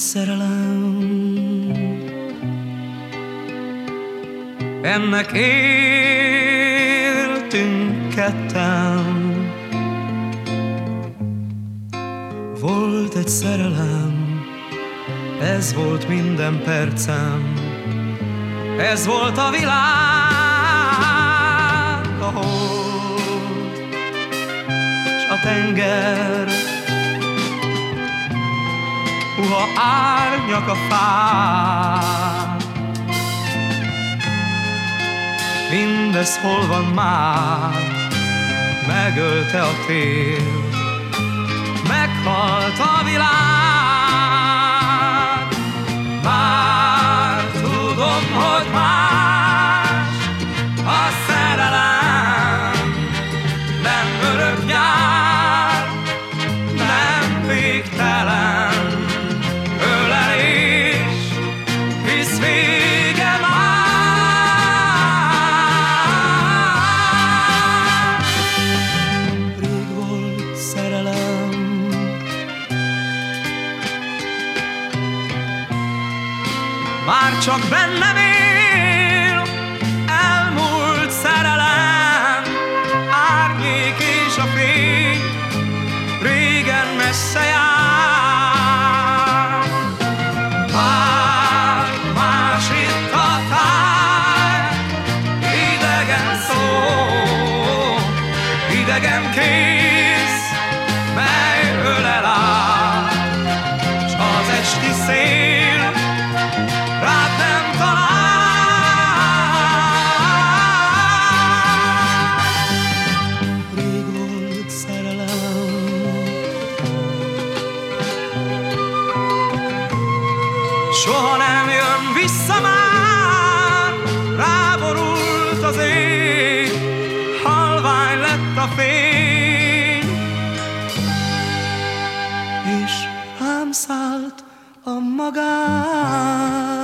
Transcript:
szerelem. Ennek éltünk ketten. Volt egy szerelem, ez volt minden percem, ez volt a világ, a hold, és a tenger, puha árnyak a fák. Mindez hol van már, megölte a tél, meghalt már csak bennem él, elmúlt szerelem, árnyék és a fény, régen messze jár. Már más itt a táj, idegen szó, idegen kész, mely ölel át, s az esti szél, vissza már, ráborult az ég, halvány lett a fény, és rám szállt a magán.